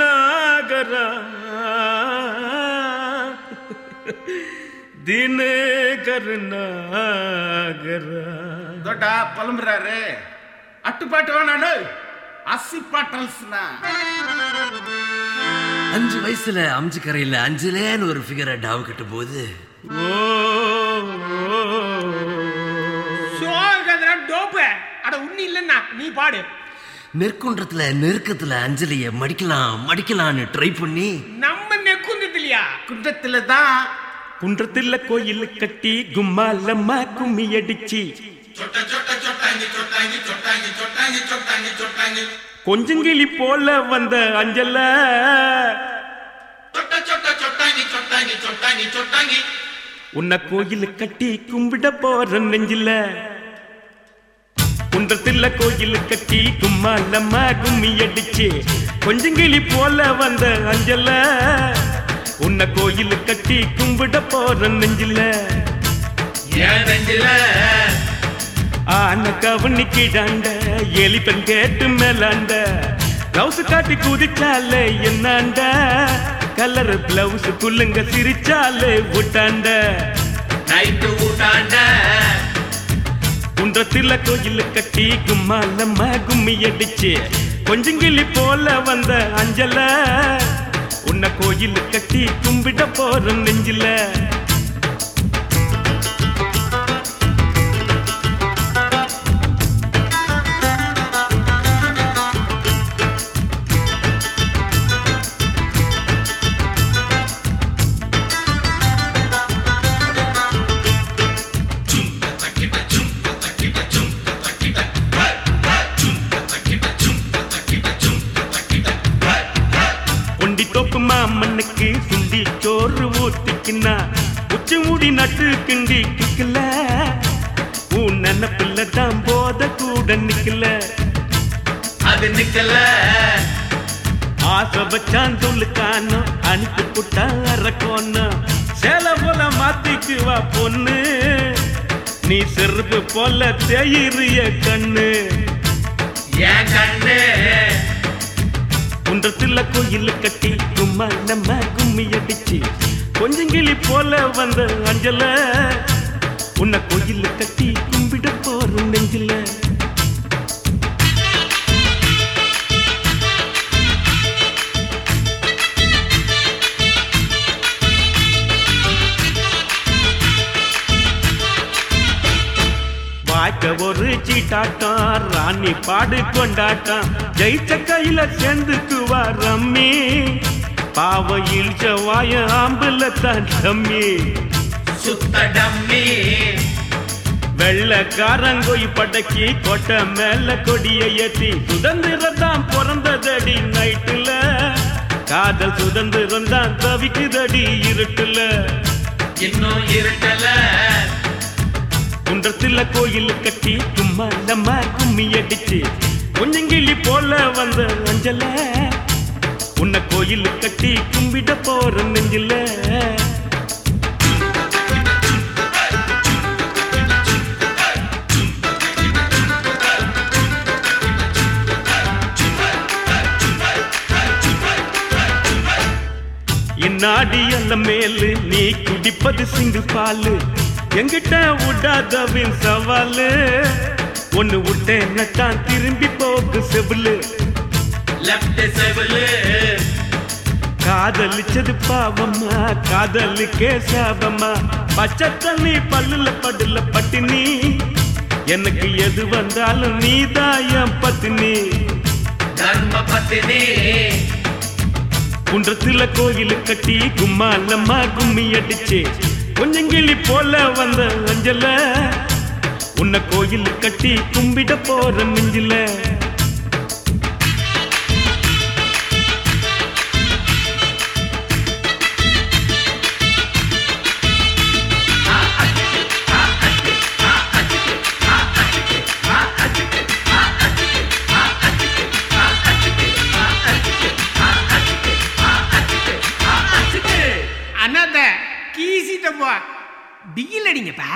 நாகரா தினகர் நாகரா தோட்டா புலம்புறாரு. அட்டுப்பாட்டு வேணாடு அசிப்பாட்டல்ஸ்னா. அஞ்சு வயசுல அம்ஜி கரையில் அஞ்சுலேன்னு ஒரு ஃபிகரை டாவு கட்டும் போது சோகதரா டோப்பு. அட உண்ணி இல்லைன்னா நீ பாடு. நெற்குன்றத்துல நெருக்கத்துல அஞ்சலிய மடிக்கலாம் மடிக்கலாம்னு ட்ரை பண்ணி நம்ம நெக்குந்தது இல்லையா குன்றத்துல தான் குன்றத்துல கோயில் கட்டி கும்மாலம்மா கும்மி அடிச்சு. கொஞ்சங்கிளி போல வந்த அஞ்சல. உன்னை கோயில் கட்டி கும்பிட போற நெஞ்சில. குன்றத்துல கோயில் கட்டி கும்மாலம்மா கும்மி அடிச்சு கொஞ்சங்கிளி போல வந்த அஞ்சல. உன்னை கோயில் கட்டி கும்பிட போற நெஞ்சில. நெஞ்சில? ஆன கவனிக்கிடாண்ட எலிப்பெண் கேட்டு மேலாண்ட. பிளவுஸ் காட்டி குதிச்சாலே என்னாண்ட? கலர் பிளவுஸ் குள்ளுங்க சிரிச்சாலே விட்டாண்ட நைட்டு ஊட்டாண்ட. குன்றத்துல கோயில் கட்டி கும்மாலம்மா கும்மி அடிச்சு கொஞ்சங்கிளி போல வந்த அஞ்சல. உன்னை கோயில் கட்டி கும்பிட போற நெஞ்சில. மூடி நட்டு கிண்டி கிக்கல. உன் நினப்பில்ல தான் போத கூட நிக்கல. அது நிக்கல. ஆசை வச்சான் துளுக்கானோ அனுப்பி புட்டா அரக்கோன்னு சேல போல மாத்திக்குவா பொண்ணு. நீ செருப்பு போல தேயிறிய கண்ணு. ஏன் கண்ணு? குன்றத்துல கோயில் கட்டி கும்மா நம்ம கும்மி அடிச்சு. கொஞ்சங்கிளி போல வந்த அஞ்சல. உன்னை கோயில் கட்டி கும்பிட போறும் நெஞ்சில. வாய்க்க ஒரு சீட்டாட்டம் ராணி பாடு கொண்டாட்டம். ஜெயிச்ச கையில சேர்ந்துக்குவார் ரம்மி பாவ இழிச்ச வாய ஆம்புல தான் ரம்மி சுத்த டம்மி. வெள்ளக்காரங்கோய் படக்கி கொட்டை மேல கொடிய ஏத்தி சுதந்திரம் தான் பிறந்ததடி நைட்டுல. காதல் சுதந்திரம் தான் தவிக்குதடி இருட்டுல. இன்னும் இருட்டல. குன்றத்துல கோயில் கட்டி சும்மா நம்ம கும்மி அடிச்சு கொஞ்சங்கிளி போல வந்த அஞ்சல. உன்னை கோயில் கட்டி கும்பிட போற நெஞ்சில. நாடி அல்ல மேலு நீ குடிப்பது சிங்கு பாலு. எங்கிட்ட விடாதவின் சவாலு. ஒன்னு விட்டேன் தான் திரும்பி போக்கு செவிலு. செவலு காதலிச்சது பாவம்மா காதலுக்கே சாபம்மா பச்சை தண்ணி பல்லுல படுல பட்டினி. எனக்கு எது வந்தாலும் நீதான் என் பத்தினி. தர்ம பத்தினி. குன்றத்துல கோயில் கட்டி கும்மாலம்மா கும்மி அடிச்சு. கொஞ்சங்கிளி போல வந்த அஞ்சல. உன்னை கோயில் கட்டி கும்பிட போற நெஞ்சில. கீசிட்டப்பா கீசிட்ட பிகில் அடிங்கப்பா.